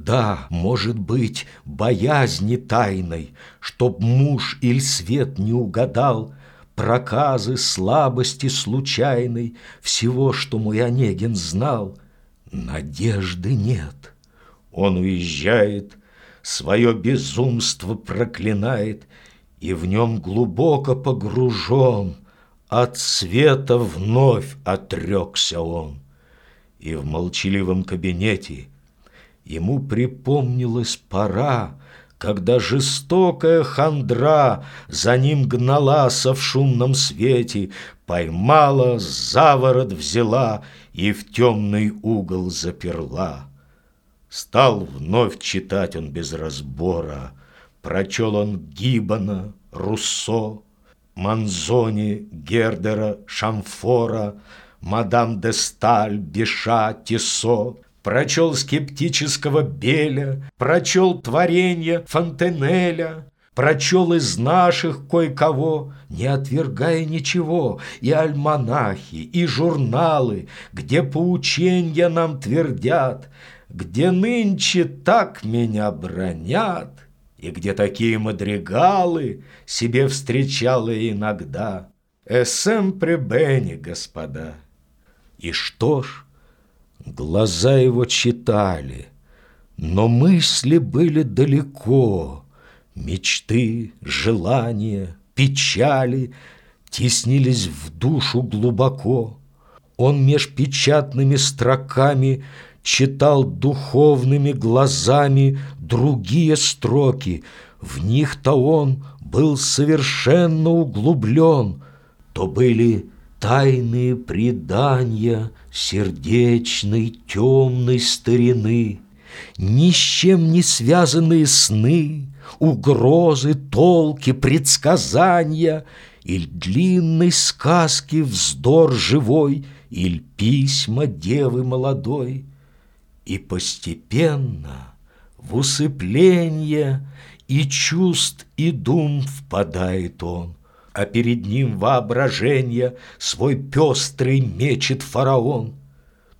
стыда, может быть, боязни тайной, Чтоб муж или свет не угадал, Проказы, слабости случайной, Всего, что мой Онегин знал. Надежды нет. Он уезжает, Свое безумство проклинает, И в нем глубоко погружен, От света вновь отрекся он. И в молчаливом кабинете Ему припомнилась пора, Когда жестокая хандра За ним гналася в шумном свете, Поймала, за ворот взяла И в темный угол заперла. Стал вновь читать он без разбора, Прочел он Гиббона, Руссо, Манзони, Гердера, Шамфора, Мадам де Сталь, Биша, Тисо, Прочел скептического Беля, Прочел творенье Фонтенеля, Прочел из наших кое-кого, Не отвергая ничего, И альманахи, и журналы, Где поученья нам твердят, Где нынче так меня бронят, И где такие мадригалы Себе встречала иногда. Эсэмпре Бенни, господа. И что ж, глаза его читали, но мысли были далеко, Мечты, желания, печали Теснились в душу глубоко. Он меж печатными строками Читал духовными глазами Другие строки, В них-то он был совершенно углублен, То были Тайные предания сердечной темной старины, Ни с чем не связанные сны, Угрозы, толки, предсказания, Иль длинной сказки вздор живой, Иль письма девы молодой. И постепенно в усыпление И чувств, и дум впадает он, а перед ним воображение Свой пестрый мечет фараон.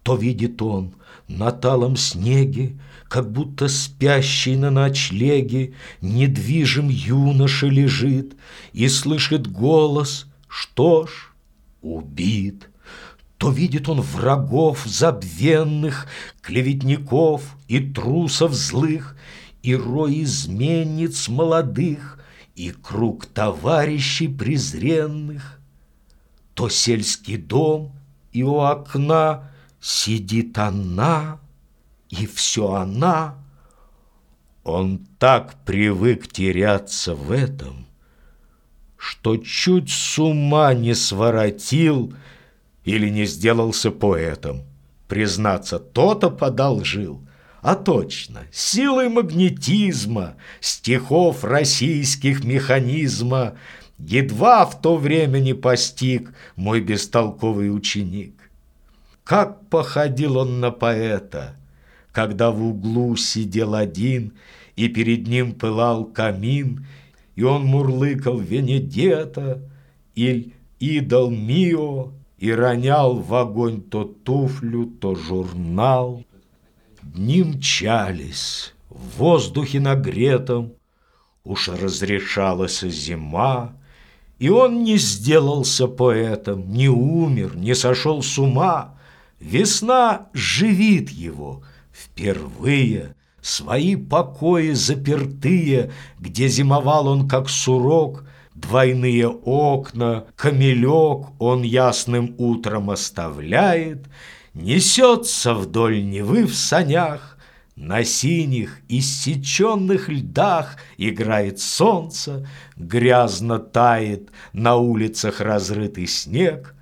То видит он на талом снеге, Как будто спящий на ночлеге Недвижим юноша лежит И слышит голос, что ж, убит. То видит он врагов забвенных, Клеветников и трусов злых, И рой изменниц молодых, и круг товарищей презренных, То сельский дом, и у окна Сидит она, и все она. Он так привык теряться в этом, Что чуть с ума не своротил Или не сделался поэтом. Признаться, то-то подолжил — а точно, силой магнетизма, стихов российских механизма Едва в то время не постиг мой бестолковый ученик. Как походил он на поэта, когда в углу сидел один, И перед ним пылал камин, И он мурлыкал Венедета или идол Мио, И ронял в огонь то туфлю, то журнал. Дни мчались, в воздухе нагретом, Уж разрешалась зима, И он не сделался поэтом, Не умер, не сошел с ума. Весна живит его впервые, Свои покои запертые, Где зимовал он, как сурок, Двойные окна, камелек Он ясным утром оставляет — Несется вдоль Невы в санях, На синих, иссеченных льдах Играет солнце, грязно тает На улицах разрытый снег.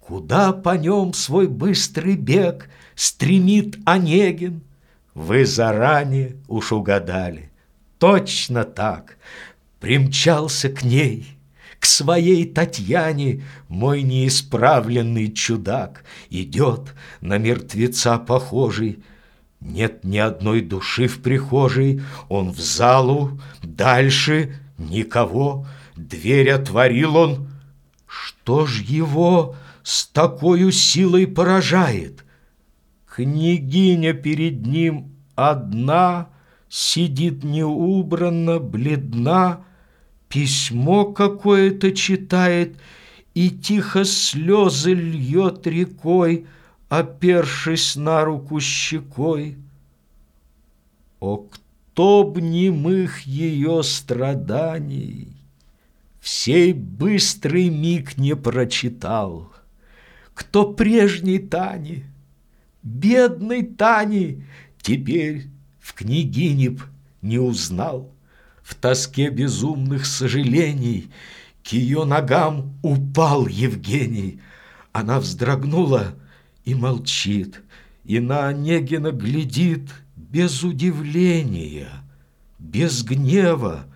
Куда по нем свой быстрый бег Стремит Онегин? Вы заранее уж угадали. Точно так, примчался к ней — своей Татьяне мой неисправленный чудак Идет на мертвеца похожий, Нет ни одной души в прихожей, Он в залу, дальше никого, Дверь отворил он. Что ж его с такой силой поражает? Княгиня перед ним одна, Сидит неубранно, бледна, Письмо какое-то читает И тихо слезы льет рекой, Опершись на руку щекой. О, кто б немых ее страданий Всей быстрый миг не прочитал, Кто прежней Тани, бедной Тани, Теперь в княгине б не узнал. В тоске безумных сожалений К ее ногам упал Евгений. Она вздрогнула и молчит, И на Онегина глядит без удивления, без гнева,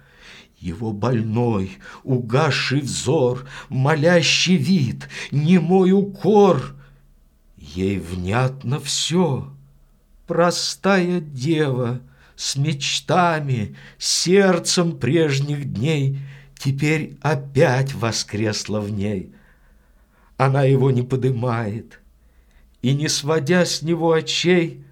его больной, угасший взор, молящий вид, немой укор. Ей внятно все. Простая дева с мечтами, сердцем прежних дней Теперь опять воскресла в ней. Она его не подымает, и, не сводя с него очей,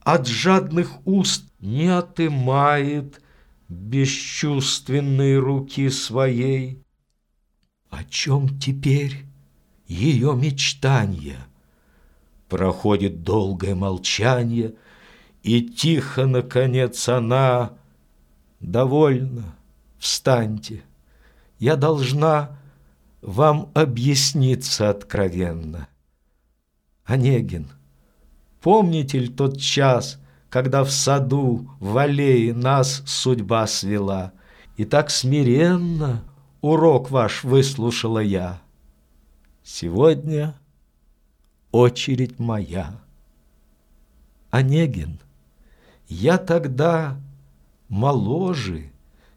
От жадных уст не отымает — бесчувственной руки своей. О чем теперь ее мечтанье? Проходит долгое молчание, И тихо, наконец, она Довольно, встаньте, я должна Вам объясниться откровенно. Онегин, помните ли тот час, когда в саду, в аллее нас судьба свела. И так смиренно урок ваш выслушала я. Сегодня очередь моя. Онегин, я тогда моложе,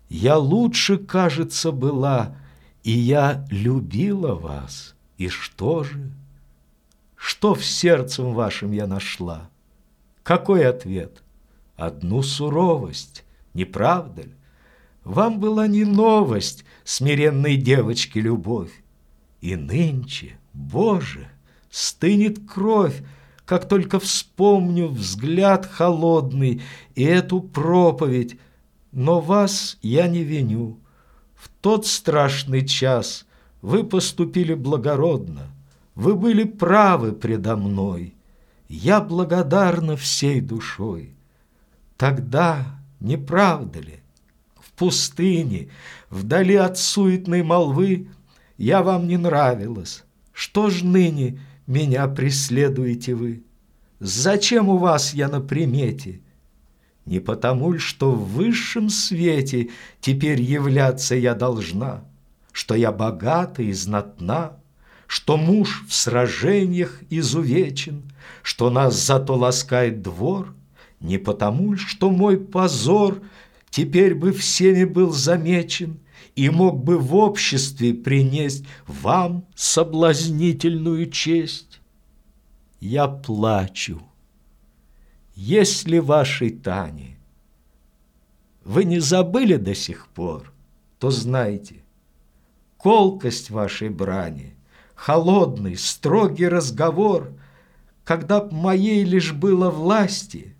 я лучше, кажется, была, и я любила вас. И что же? Что в сердцем вашем я нашла? Какой ответ? Одну суровость, не правда ли? Вам была не новость, смиренной девочки любовь. И нынче, Боже, стынет кровь, как только вспомню взгляд холодный и эту проповедь, но вас я не виню. В тот страшный час вы поступили благородно, вы были правы предо мной я благодарна всей душой. Тогда, не правда ли, в пустыне, вдали от суетной молвы, я вам не нравилась. Что ж ныне меня преследуете вы? Зачем у вас я на примете? Не потому ль, что в высшем свете теперь являться я должна, что я богата и знатна, что муж в сражениях изувечен, Что нас зато ласкает двор, Не потому, что мой позор Теперь бы всеми был замечен И мог бы в обществе принесть Вам соблазнительную честь. Я плачу, если вашей Тане Вы не забыли до сих пор, то знайте, Колкость вашей брани — холодный, строгий разговор, когда б моей лишь было власти,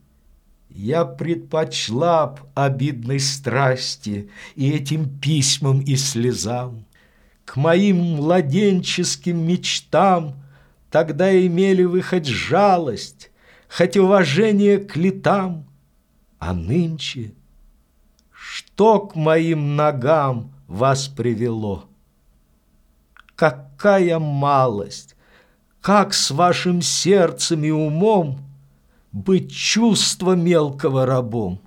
я предпочла б обидной страсти и этим письмам и слезам. К моим младенческим мечтам тогда имели вы хоть жалость, хоть уважение к летам, а нынче что к моим ногам вас привело? какая малость! Как с вашим сердцем и умом Быть чувство мелкого рабом?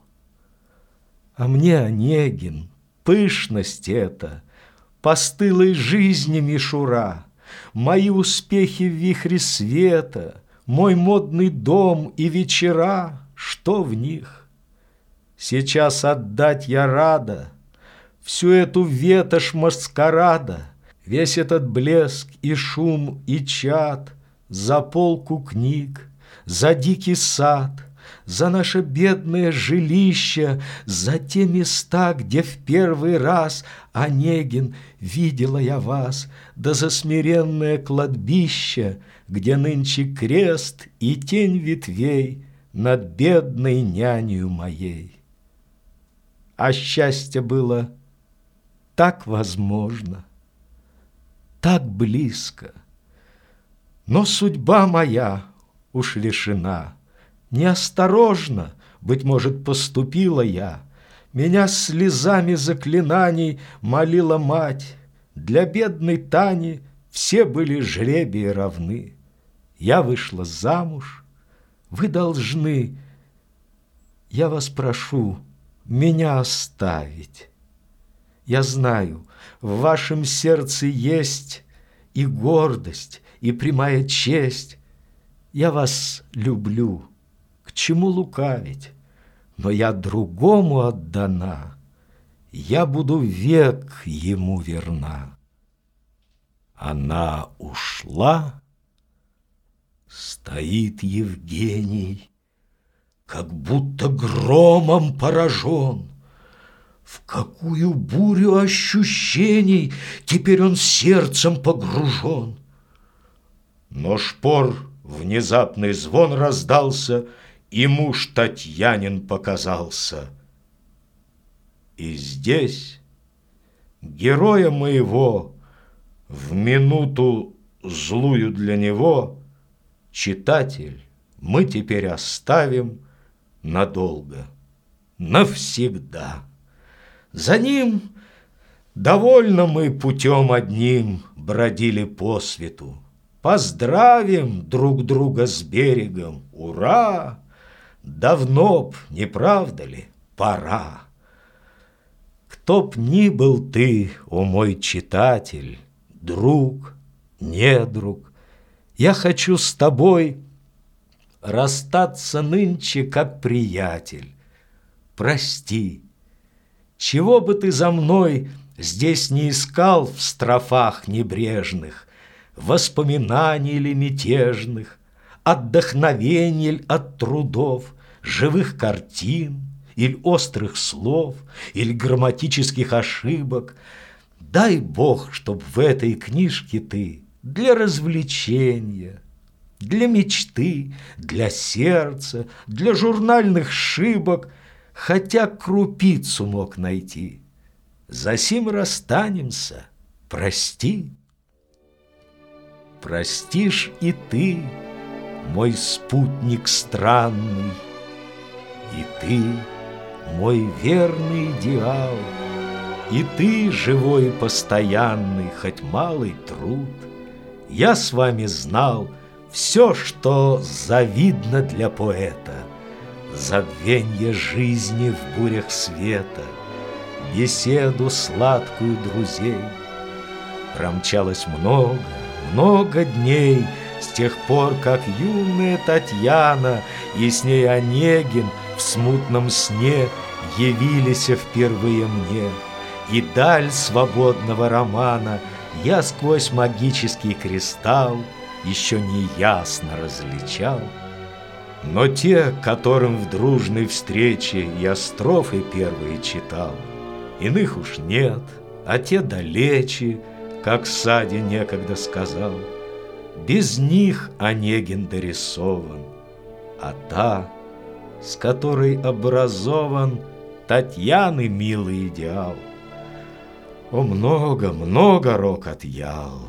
А мне, Онегин, пышность эта, Постылой жизни мишура, Мои успехи в вихре света, Мой модный дом и вечера, Что в них? Сейчас отдать я рада Всю эту ветошь маскарада — Весь этот блеск и шум и чад За полку книг, за дикий сад, За наше бедное жилище, За те места, где в первый раз Онегин, видела я вас, Да за смиренное кладбище, Где нынче крест и тень ветвей над бедной нянью моей. А счастье было так возможно, так близко. Но судьба моя уж лишена. Неосторожно, быть может, поступила я. Меня слезами заклинаний молила мать. Для бедной Тани все были жребии равны. Я вышла замуж, вы должны, я вас прошу, меня оставить. Я знаю, в вашем сердце есть и гордость, и прямая честь. Я вас люблю, к чему лукавить, но я другому отдана, я буду век ему верна. Она ушла, стоит Евгений, как будто громом поражен. В какую бурю ощущений Теперь он сердцем погружен. Но шпор внезапный звон раздался, И муж Татьянин показался. И здесь героя моего В минуту злую для него Читатель мы теперь оставим надолго, навсегда. За ним довольно мы путем одним бродили по свету. Поздравим друг друга с берегом, ура! Давно б, не правда ли, пора. Кто б ни был ты, о мой читатель, друг, недруг, я хочу с тобой расстаться нынче, как приятель. Прости, чего бы ты за мной здесь не искал в строфах небрежных, Воспоминаний ли мятежных, Отдохновений от трудов, живых картин, или острых слов, или грамматических ошибок. Дай Бог, чтоб в этой книжке ты для развлечения, для мечты, для сердца, для журнальных шибок – хотя крупицу мог найти. За сим расстанемся, прости. Простишь и ты, мой спутник странный, И ты, мой верный идеал, И ты, живой постоянный, хоть малый труд. Я с вами знал все, что завидно для поэта — Забвенье жизни в бурях света, Беседу сладкую друзей. Промчалось много, много дней С тех пор, как юная Татьяна И с ней Онегин в смутном сне Явились впервые мне, И даль свободного романа Я сквозь магический кристалл Еще не ясно различал. Но те, которым в дружной встрече я строфы первые читал, Иных уж нет, а те далече, как Сади некогда сказал. Без них Онегин дорисован, а та, с которой образован Татьяны милый идеал. О, много, много рок отъял.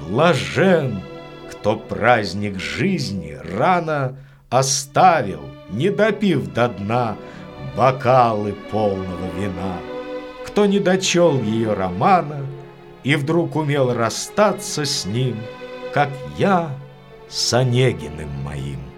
Блажен, кто праздник жизни рано оставил, не допив до дна бокалы полного вина, кто не дочел ее романа и вдруг умел расстаться с ним, как я с Онегиным моим.